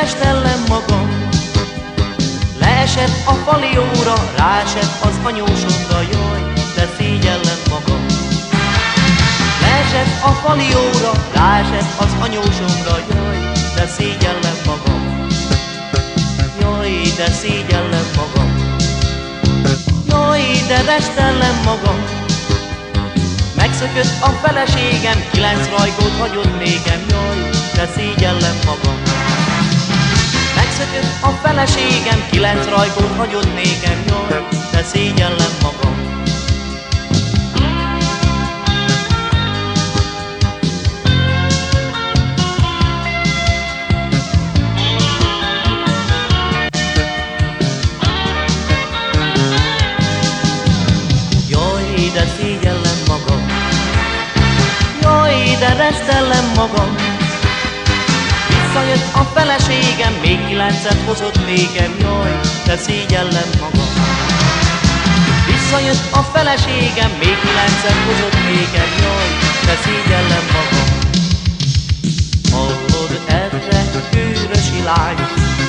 de restellem magam. Leesett a fali óra, rásett az anyósomra, jaj, de szégyellem magam. Leesett a fali óra, rásett az anyósomra, jaj, de szégyellem magam. Jaj, de szégyellem magam. Jaj, de restellem magam. Megszökött a feleségem, kilenc rajkót hagyott nékem, jaj, de szégyellem magam. Megszökött a feleségem, kilenc rajkót hagyott nékem, jaj, de szégyellem magam. De szégyellem magam. Jaj, de restellem magam. Visszajött a feleségem, még kilencet hozott nékem, jaj, de szégyellem magam. Visszajött a feleségem, még kilencet hozott nékem, jaj, de szégyellem magam. Hallod erre, kőrösi lány,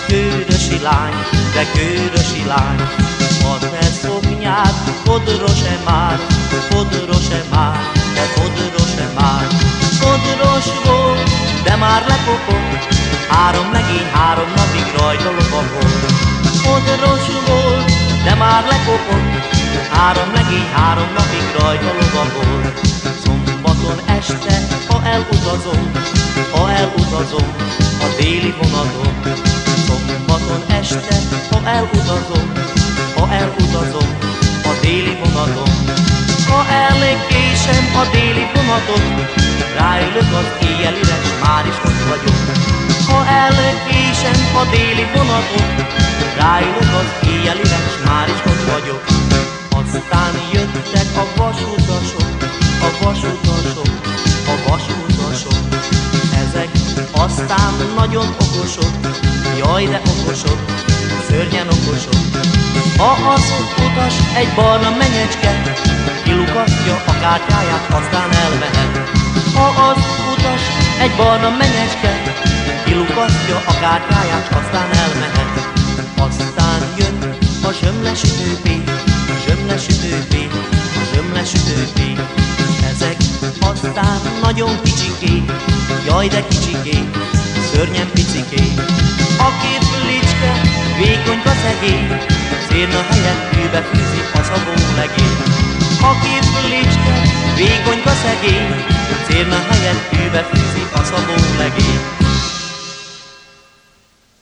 kőrösi lány, de kőrösi lány, a te szoknyád fodros-e már, fodros-e már, de fodros-e három legény három napig rajta lovagol. Fodros volt, de már lekopott, három legény három napig rajta lovagol. Szombaton este, ha elutazom, ha elutazom a déli vonaton. Szombaton a déli vonatot, ráülök az éjjelire, s már is ott vagyok. Ha elkésem a déli vonatot, ráülök az éjjelire, s már is ott vagyok. Aztán jöttek a vasutasok, a vasutasok, a vasutasok. Ezek aztán nagyon okosok, jaj de okosok. Ha az utas egy barna menyecske, kilukasztja a kártyáját, aztán elmehet. Ha az utas egy barna menyecske, kilukasztja a kártyáját, aztán elmehet. Aztán jön a zsömlesütőpé, zsömlesütőpé, zsömlesütőpé. Ezek aztán nagyon kicsiké, jaj de kicsiké, szörnyen piciké. A két licske, vékony kacegé, szérna helyett kőbe fűzi a szabó legény. A két licske, vékony kacegé,